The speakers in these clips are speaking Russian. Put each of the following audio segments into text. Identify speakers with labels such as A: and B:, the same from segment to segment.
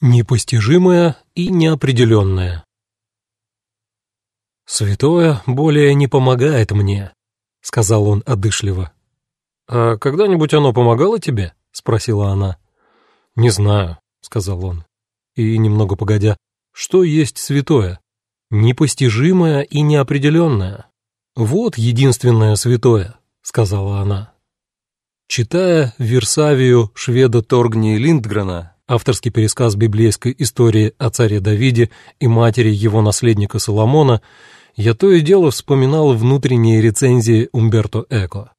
A: Непостижимое и неопределенное. «Святое более не помогает мне», — сказал он одышливо. «А когда-нибудь оно помогало тебе?» — спросила она. «Не знаю», — сказал он. И, немного погодя, «что есть святое?» «Непостижимое и неопределенное. Вот единственное святое», — сказала она. Читая Версавию шведа Торгни Линдгрена, авторский пересказ библейской истории о царе Давиде и матери его наследника Соломона, я то и дело вспоминал внутренние рецензии Умберто Эко.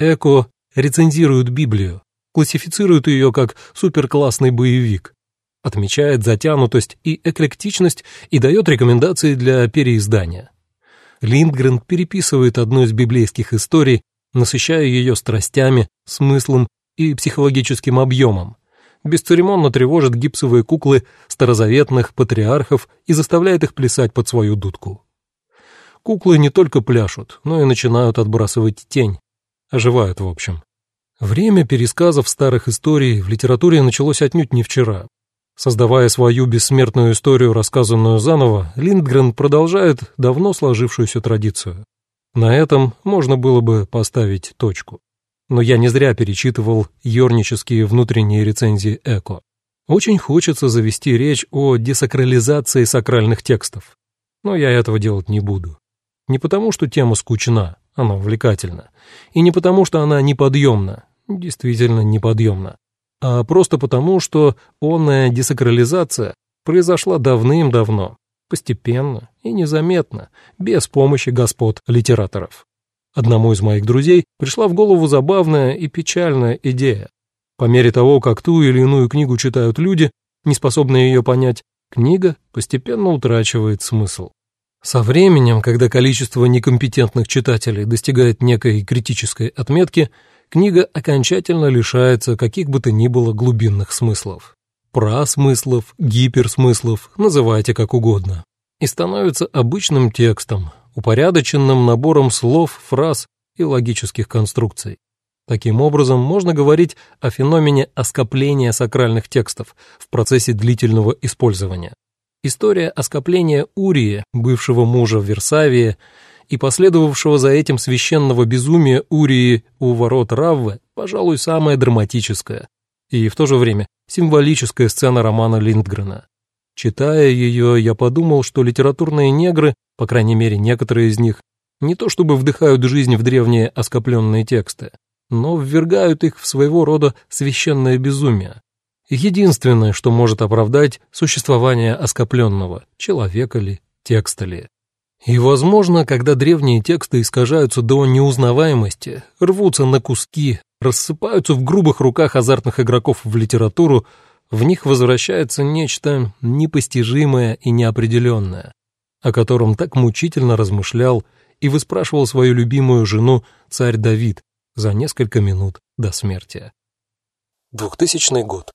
A: Эко рецензирует Библию, классифицирует ее как суперклассный боевик, отмечает затянутость и эклектичность и дает рекомендации для переиздания. Линдгрен переписывает одну из библейских историй, насыщая ее страстями, смыслом и психологическим объемом, бесцеремонно тревожит гипсовые куклы старозаветных патриархов и заставляет их плясать под свою дудку. Куклы не только пляшут, но и начинают отбрасывать тень. Оживают, в общем. Время пересказов старых историй в литературе началось отнюдь не вчера. Создавая свою бессмертную историю, рассказанную заново, Линдгрен продолжает давно сложившуюся традицию. На этом можно было бы поставить точку но я не зря перечитывал ернические внутренние рецензии Эко. Очень хочется завести речь о десакрализации сакральных текстов, но я этого делать не буду. Не потому, что тема скучна, она увлекательна, и не потому, что она неподъемна, действительно неподъемна, а просто потому, что онная десакрализация произошла давным-давно, постепенно и незаметно, без помощи господ литераторов. Одному из моих друзей пришла в голову забавная и печальная идея. По мере того, как ту или иную книгу читают люди, не способные ее понять, книга постепенно утрачивает смысл. Со временем, когда количество некомпетентных читателей достигает некой критической отметки, книга окончательно лишается каких бы то ни было глубинных смыслов. Прасмыслов, гиперсмыслов, называйте как угодно. И становится обычным текстом, упорядоченным набором слов, фраз и логических конструкций. Таким образом, можно говорить о феномене оскопления сакральных текстов в процессе длительного использования. История оскопления Урии, бывшего мужа Версавии, и последовавшего за этим священного безумия Урии у ворот Раввы, пожалуй, самая драматическая и в то же время символическая сцена романа Линдгрена. Читая ее, я подумал, что литературные негры, по крайней мере некоторые из них, не то чтобы вдыхают жизнь в древние оскопленные тексты, но ввергают их в своего рода священное безумие. Единственное, что может оправдать существование оскопленного, человека ли, текста ли. И, возможно, когда древние тексты искажаются до неузнаваемости, рвутся на куски, рассыпаются в грубых руках азартных игроков в литературу, в них возвращается нечто непостижимое и неопределенное, о котором так мучительно размышлял и выспрашивал свою любимую жену царь Давид за несколько минут до смерти. 2000 год.